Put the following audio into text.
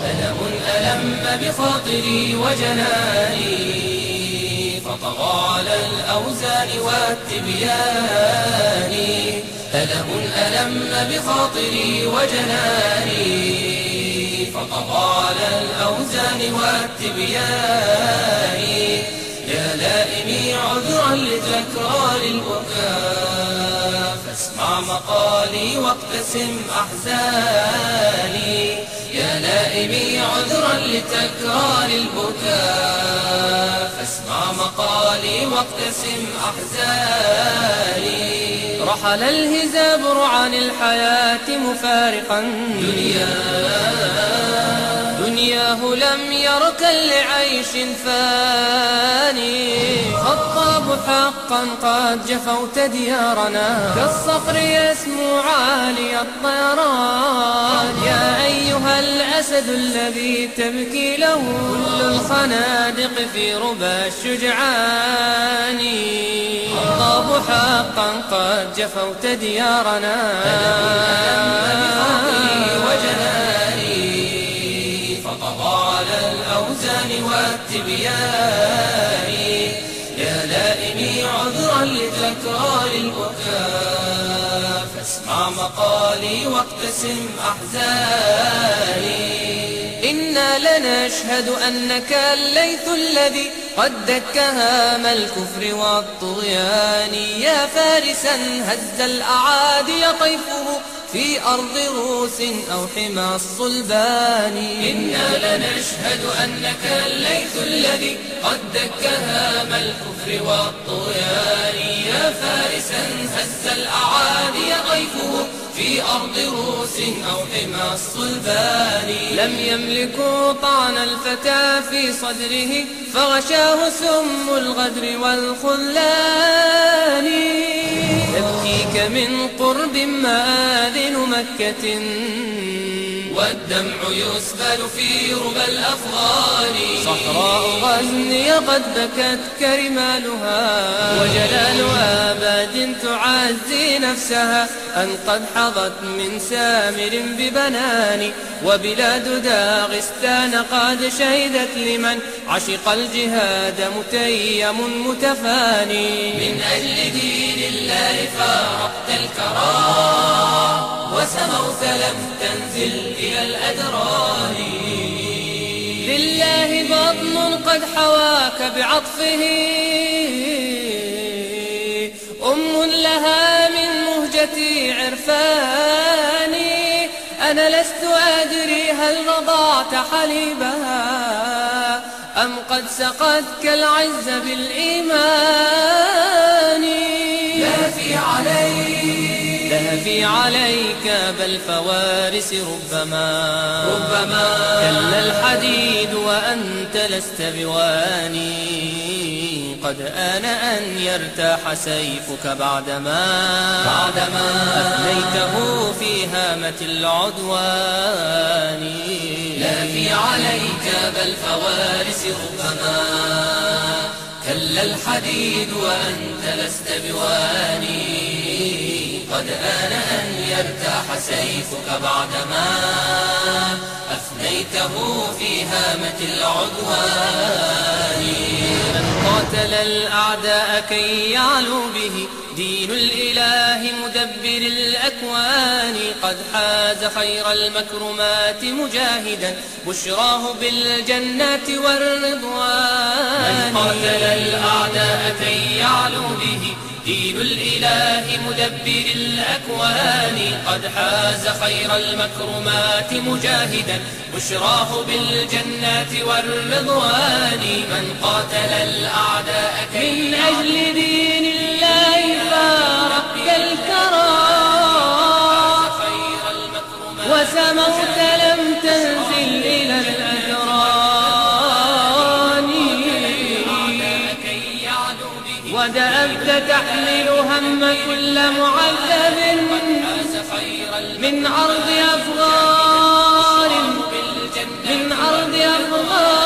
ألم ألم بخاطري وجناني فطغى على الأوزان والتبيان. ألم ألم بخاطري وجناني فطغى على الأوزان والتبيان. يا لائمي عذرا لتكرار البكاء فاسمع مقالي واقتسم أحزاني. يا لائمي عذرا لتكرار البكاء. فاسمع مقالي واقتسم أحزاني. رحل الهزاب عن الحياة مفارقا. دنياه دنياه لم يركن لعيش فاني خطاب حقا قد جفوت ديارنا. كالصقر يسمو عالي الطيران. الأسد الذي تبكي له كل الخنادق في ربى الشجعان. خطاب حقا قد جفوت ديارنا. على الأوزان والتبيان. يا لائمي عذرا لتكرار البكاء فاسمع مقالي واقتسم أحزاني. إنا لنشهد أنك الليث الذي قد دك هام الكفر والطغيان. يا فارسا هز الأعادي طيفه في أرض روس أو حمى الصلبان. إنا لنشهد أنك الليث الذي قد دك هام الكفر والطغيان. يا فارسا هز الأعادي في أرض روس أو حمى الصلبان. لم يملكوا طعن الفتى في صدره فغشاه سم الغدر والخذلان يبكيك من قرب مآذن مكة. والدمع يسبل في ربى الأفغان. صحراء غزني قد بكت كرمالها. وجلال آباد تعزي نفسها. أن قد حظت من سامر ببنان وبلاد داغستان قد شهدت لمن عشق الجهاد متيم متفاني. من أجل دين الله فارقت الكرام وسموت لم تنزل إلى الأدران. لله بطن قد حواك بعطفه مهجتي عرفاني. أنا لست أدري هل رضعت حليبها. أم قد سقتك العز بالإيمان. لهفي عليك لهفي عليك بل فوارس ربما. ربما. كلا الحديد وأنت لست بواني. قد آن أن يرتاح سيفك بعدما بعدما أفنيته في هامة العدوان. لا في عليك بل فوارس ربما. كلا الحديد وأنت لست بواني قد آن أن يرتاح سيفك بعدما أفنيته في هامة العدوان. قاتل الأعداء كي يعلو به. دين الإله مدبر الأكوان. قد حاز خير المكرمات مجاهدا. بشراه بالجنات والرضوان. من قاتل الأعداء كي يعلو به. دين الإله مدبر الأكوان. قد حاز خير المكرمات مجاهدا. بشراه بالجنات والرضوان. من قاتل الأعداء من أجل دين الله فارق الكرام. وسموت ودأبت تحمل هم كل معذب من أرض أفغان. من أرض أفغان.